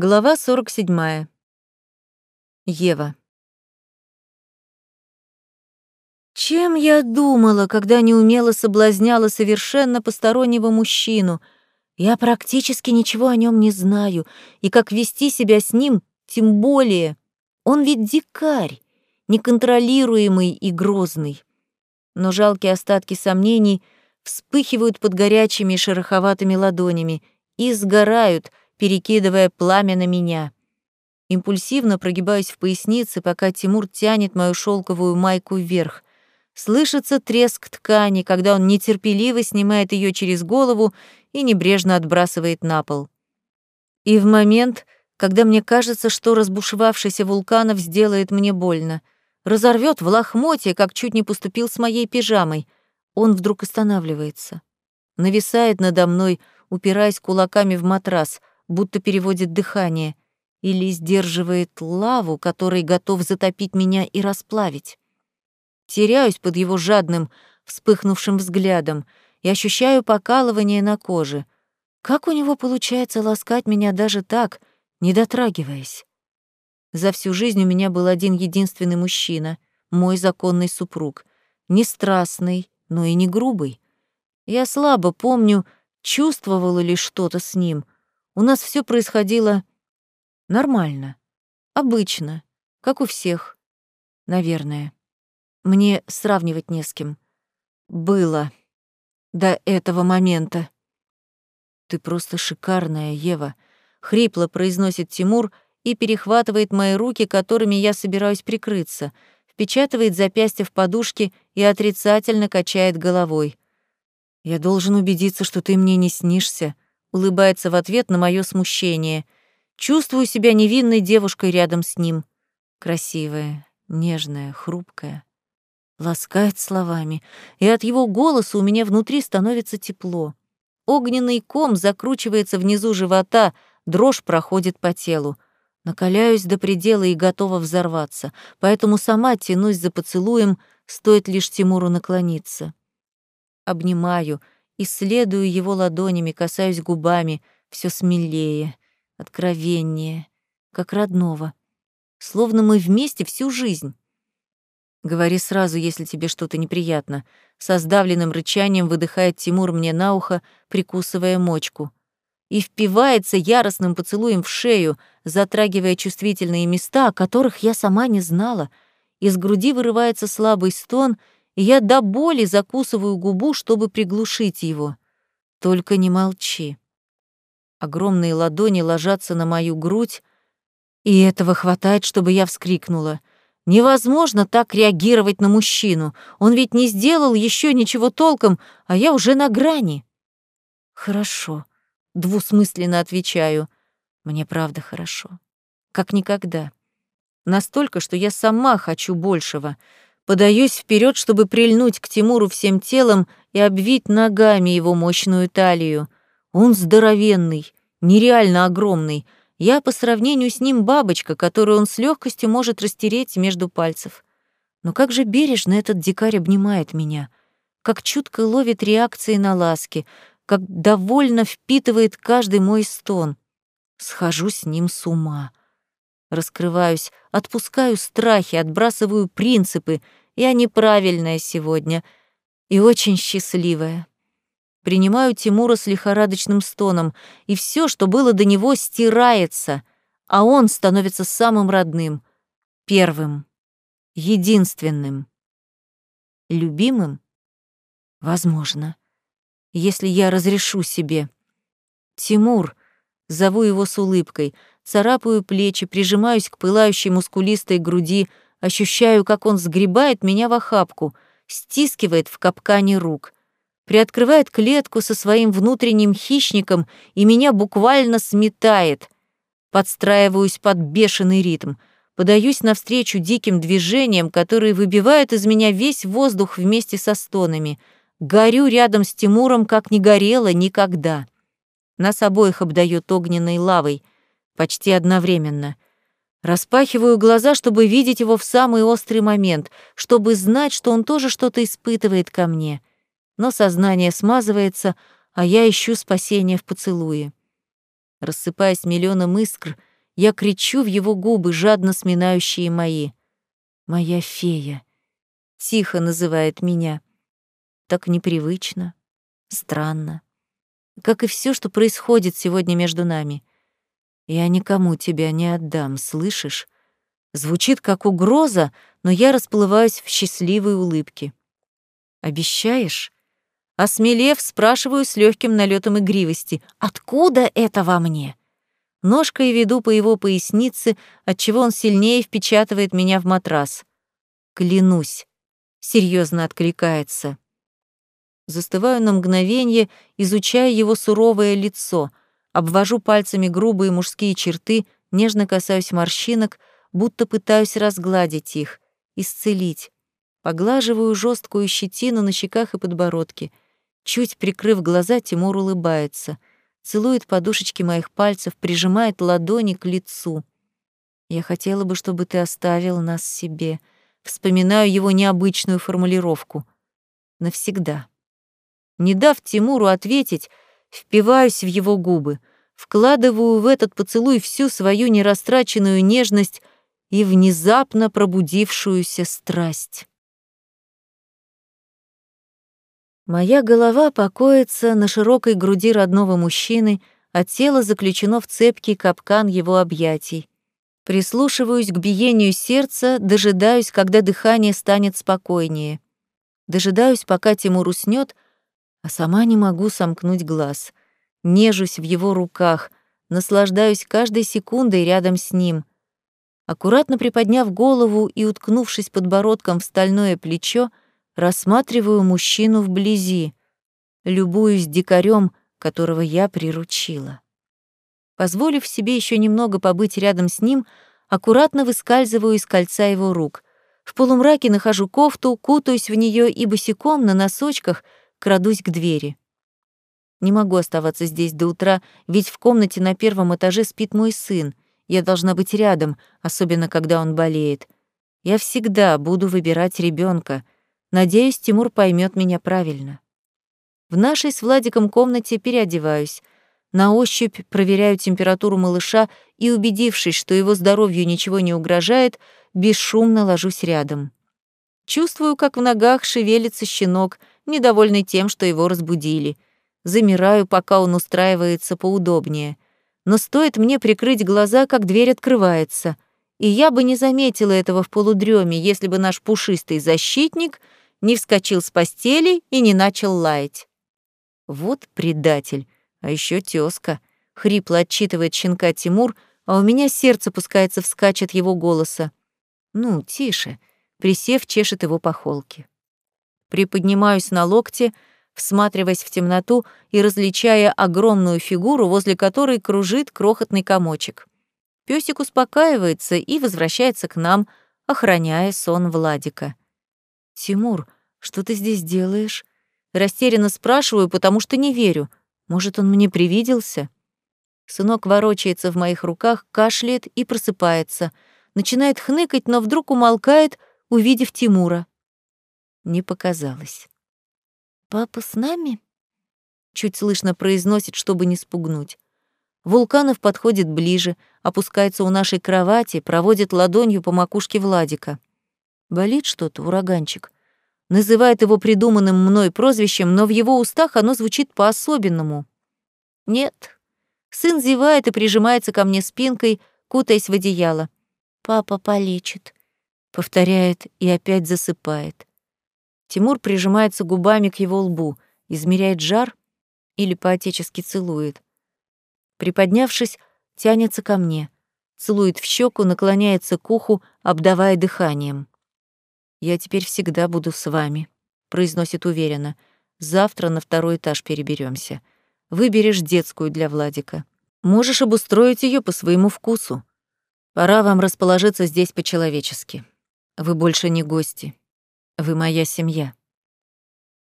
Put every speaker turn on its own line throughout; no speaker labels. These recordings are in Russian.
Глава 47. Ева. Чем я думала, когда неумело соблазняла совершенно постороннего мужчину? Я практически ничего о нем не знаю, и как вести себя с ним, тем более. Он ведь дикарь, неконтролируемый и грозный. Но жалкие остатки сомнений вспыхивают под горячими шероховатыми ладонями и сгорают — перекидывая пламя на меня. Импульсивно прогибаюсь в пояснице, пока Тимур тянет мою шелковую майку вверх. Слышится треск ткани, когда он нетерпеливо снимает ее через голову и небрежно отбрасывает на пол. И в момент, когда мне кажется, что разбушевавшийся вулканов сделает мне больно, разорвет в лохмотье, как чуть не поступил с моей пижамой, он вдруг останавливается. Нависает надо мной, упираясь кулаками в матрас, будто переводит дыхание, или сдерживает лаву, который готов затопить меня и расплавить. Теряюсь под его жадным, вспыхнувшим взглядом и ощущаю покалывание на коже. Как у него получается ласкать меня даже так, не дотрагиваясь? За всю жизнь у меня был один единственный мужчина, мой законный супруг. Не страстный, но и не грубый. Я слабо помню, чувствовала ли что-то с ним — у нас все происходило нормально, обычно, как у всех, наверное. Мне сравнивать не с кем. Было до этого момента. Ты просто шикарная, Ева, хрипло произносит Тимур и перехватывает мои руки, которыми я собираюсь прикрыться, впечатывает запястье в подушки и отрицательно качает головой. Я должен убедиться, что ты мне не снишься, улыбается в ответ на мое смущение. Чувствую себя невинной девушкой рядом с ним. Красивая, нежная, хрупкая. Ласкает словами, и от его голоса у меня внутри становится тепло. Огненный ком закручивается внизу живота, дрожь проходит по телу. Накаляюсь до предела и готова взорваться, поэтому сама тянусь за поцелуем, стоит лишь Тимуру наклониться. Обнимаю — Исследую его ладонями, касаюсь губами, все смелее, откровеннее, как родного. Словно мы вместе всю жизнь. Говори сразу, если тебе что-то неприятно. Со сдавленным рычанием выдыхает Тимур мне на ухо, прикусывая мочку. И впивается яростным поцелуем в шею, затрагивая чувствительные места, о которых я сама не знала. Из груди вырывается слабый стон — я до боли закусываю губу, чтобы приглушить его. Только не молчи. Огромные ладони ложатся на мою грудь, и этого хватает, чтобы я вскрикнула. Невозможно так реагировать на мужчину. Он ведь не сделал еще ничего толком, а я уже на грани. Хорошо, двусмысленно отвечаю. Мне правда хорошо. Как никогда. Настолько, что я сама хочу большего — Подаюсь вперед, чтобы прильнуть к Тимуру всем телом и обвить ногами его мощную талию. Он здоровенный, нереально огромный. Я по сравнению с ним бабочка, которую он с легкостью может растереть между пальцев. Но как же бережно этот дикарь обнимает меня, как чутко ловит реакции на ласки, как довольно впитывает каждый мой стон. Схожу с ним с ума. Раскрываюсь, отпускаю страхи, отбрасываю принципы. Я неправильная сегодня и очень счастливая. Принимаю Тимура с лихорадочным стоном, и все, что было до него, стирается, а он становится самым родным, первым, единственным. Любимым? Возможно. Если я разрешу себе. Тимур, зову его с улыбкой — царапаю плечи, прижимаюсь к пылающей мускулистой груди, ощущаю, как он сгребает меня в охапку, стискивает в капкане рук, приоткрывает клетку со своим внутренним хищником и меня буквально сметает. Подстраиваюсь под бешеный ритм, подаюсь навстречу диким движениям, которые выбивают из меня весь воздух вместе со стонами. Горю рядом с Тимуром, как не горела никогда. Нас обоих обдает огненной лавой — почти одновременно. Распахиваю глаза, чтобы видеть его в самый острый момент, чтобы знать, что он тоже что-то испытывает ко мне. Но сознание смазывается, а я ищу спасения в поцелуе. Рассыпаясь миллионом искр, Я кричу в его губы, жадно сминающие мои. «Моя фея!» Тихо называет меня. Так непривычно, странно. Как и все, что происходит сегодня между нами. Я никому тебя не отдам, слышишь? Звучит как угроза, но я расплываюсь в счастливой улыбке. Обещаешь? Осмелев, спрашиваю с легким налетом игривости. Откуда это во мне? Ножкой веду по его пояснице, отчего он сильнее впечатывает меня в матрас. Клянусь, серьезно откликается. Застываю на мгновение, изучая его суровое лицо, обвожу пальцами грубые мужские черты, нежно касаюсь морщинок, будто пытаюсь разгладить их, исцелить. Поглаживаю жесткую щетину на щеках и подбородке. Чуть прикрыв глаза, Тимур улыбается, целует подушечки моих пальцев, прижимает ладони к лицу. Я хотела бы, чтобы ты оставил нас себе. Вспоминаю его необычную формулировку. Навсегда. Не дав Тимуру ответить, впиваюсь в его губы, вкладываю в этот поцелуй всю свою нерастраченную нежность и внезапно пробудившуюся страсть. Моя голова покоится на широкой груди родного мужчины, а тело заключено в цепкий капкан его объятий. Прислушиваюсь к биению сердца, дожидаюсь, когда дыхание станет спокойнее. Дожидаюсь, пока Тимур уснёт, а сама не могу сомкнуть глаз. Нежусь в его руках, наслаждаюсь каждой секундой рядом с ним. Аккуратно приподняв голову и уткнувшись подбородком в стальное плечо, рассматриваю мужчину вблизи, любуюсь дикарем, которого я приручила. Позволив себе еще немного побыть рядом с ним, аккуратно выскальзываю из кольца его рук. В полумраке нахожу кофту, кутаюсь в нее и босиком на носочках крадусь к двери. Не могу оставаться здесь до утра, ведь в комнате на первом этаже спит мой сын. Я должна быть рядом, особенно когда он болеет. Я всегда буду выбирать ребенка. Надеюсь, Тимур поймет меня правильно. В нашей с Владиком комнате переодеваюсь — на ощупь проверяю температуру малыша и, убедившись, что его здоровью ничего не угрожает, бесшумно ложусь рядом. Чувствую, как в ногах шевелится щенок, недовольный тем, что его разбудили. Замираю, пока он устраивается поудобнее. Но стоит мне прикрыть глаза, как дверь открывается. И я бы не заметила этого в полудреме, если бы наш пушистый защитник не вскочил с постели и не начал лаять. Вот предатель. А еще тезка. Хрипло отчитывает щенка Тимур, а у меня сердце пускается вскачь его голоса. Ну, тише. Присев, чешет его по холке. Приподнимаюсь на локте, всматриваясь в темноту и различая огромную фигуру, возле которой кружит крохотный комочек. Пёсик успокаивается и возвращается к нам, охраняя сон Владика. «Тимур, что ты здесь делаешь?» Растерянно спрашиваю, потому что не верю. Может, он мне привиделся? Сынок ворочается в моих руках, кашляет и просыпается. Начинает хныкать, но вдруг умолкает, увидев Тимура. Не показалось. «Папа с нами?» Чуть слышно произносит, чтобы не спугнуть. Вулканов подходит ближе, опускается у нашей кровати, проводит ладонью по макушке Владика. Болит что-то, ураганчик называет его придуманным мной прозвищем, но в его устах оно звучит по-особенному. Нет. Сын зевает и прижимается ко мне спинкой, кутаясь в одеяло. «Папа полечит», — повторяет и опять засыпает. Тимур прижимается губами к его лбу, измеряет жар или поотечески целует. Приподнявшись, тянется ко мне, целует в щеку, наклоняется к уху, обдавая дыханием. «Я теперь всегда буду с вами», — произносит уверенно. «Завтра на второй этаж переберемся. Выберешь детскую для Владика. Можешь обустроить ее по своему вкусу. Пора вам расположиться здесь по-человечески. Вы больше не гости. Вы моя семья».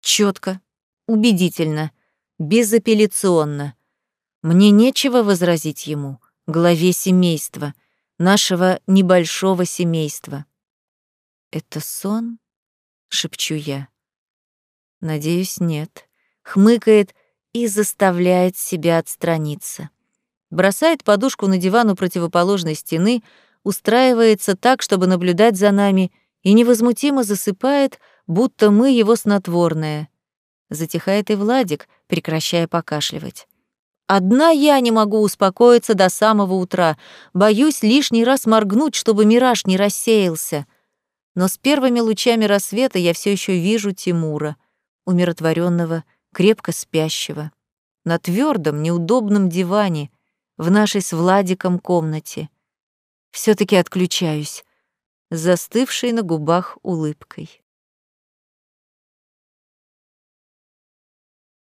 Четко, убедительно, безапелляционно. Мне нечего возразить ему, главе семейства, нашего небольшого семейства. «Это сон?» — шепчу я. Надеюсь, нет. Хмыкает и заставляет себя отстраниться. бросает подушку на диван у противоположной стены, устраивается так, чтобы наблюдать за нами, и невозмутимо засыпает, будто мы его снотворное. Затихает и Владик, прекращая покашливать. Одна я не могу успокоиться до самого утра, боюсь лишний раз моргнуть, чтобы мираж не рассеялся. Но с первыми лучами рассвета я все еще вижу Тимура, умиротворенного, крепко спящего, на твердом, неудобном диване в нашей с Владиком комнате. все таки отключаюсь, застывшей на губах улыбкой.